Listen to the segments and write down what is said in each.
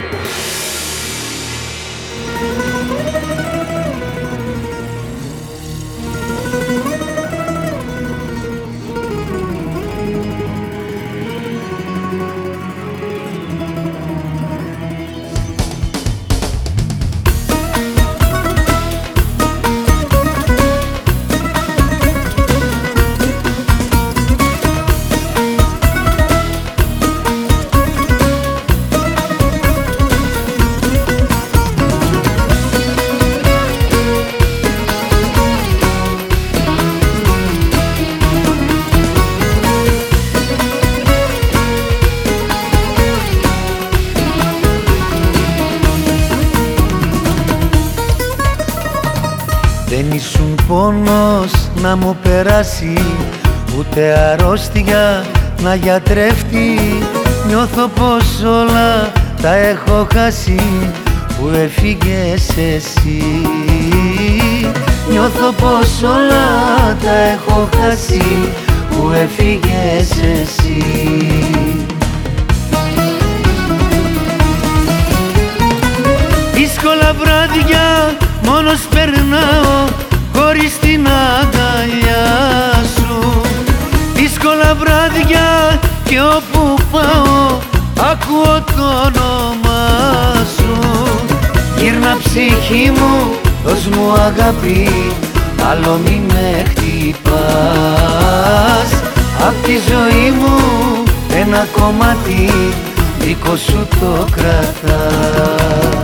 Thank you. Δεν ήσουν πόνος να μου περάσει Ούτε αρρώστια να γιατρεύει Νιώθω πως όλα τα έχω χάσει Που έφυγες εσύ. Νιώθω πως όλα τα έχω χάσει Που έφυγες εσύ. Δύσκολα βράδια μόνος περνάω χωρίς την αγκαλιά σου. Δύσκολα βράδια και όπου πάω ακούω το όνομα σου. Γύρνα ψυχή μου, δώσ' μου αγάπη, άλλο μη με χτυπάς. Απ' τη ζωή μου ένα κομμάτι δικό σου το κρατάς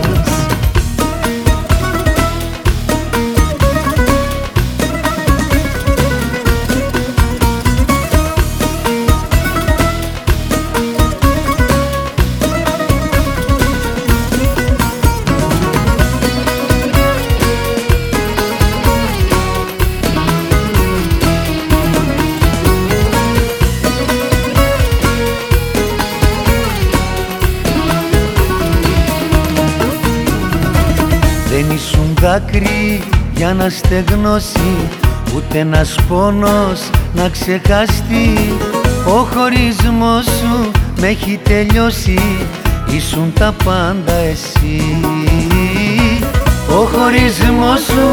δάκρυ για να στεγνώσει Ούτε ένας πόνος να ξεχαστεί. Ο χωρισμός σου με έχει τελειώσει Ήσουν τα πάντα εσύ. Ο χωρισμός σου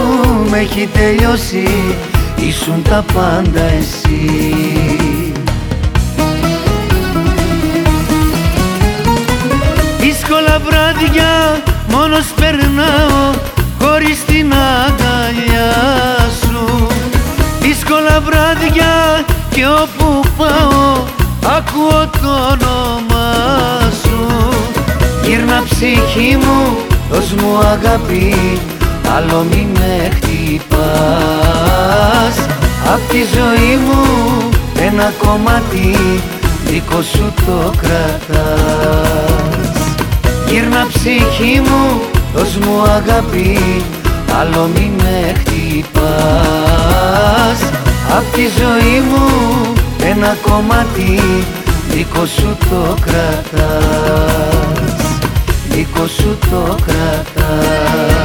με έχει τελειώσει Ήσουν τα πάντα εσύ. Δύσκολα βράδια μόνος περνάω χωρίς την αγκαλιά σου. Δύσκολα βράδια και όπου πάω ακούω το όνομα σου. Γύρνα ψυχή μου, δώσ' μου αγάπη, άλλο μη με χτυπάς. Απ' τη ζωή μου ένα κομμάτι δικό σου το κρατάς. Γύρνα ψυχή μου, δώσ' μου αγάπη, άλλο μη με χτυπάς. Απ' τη ζωή μου ένα κομμάτι δικό σου το κρατάς. Δικό σου το κρατάς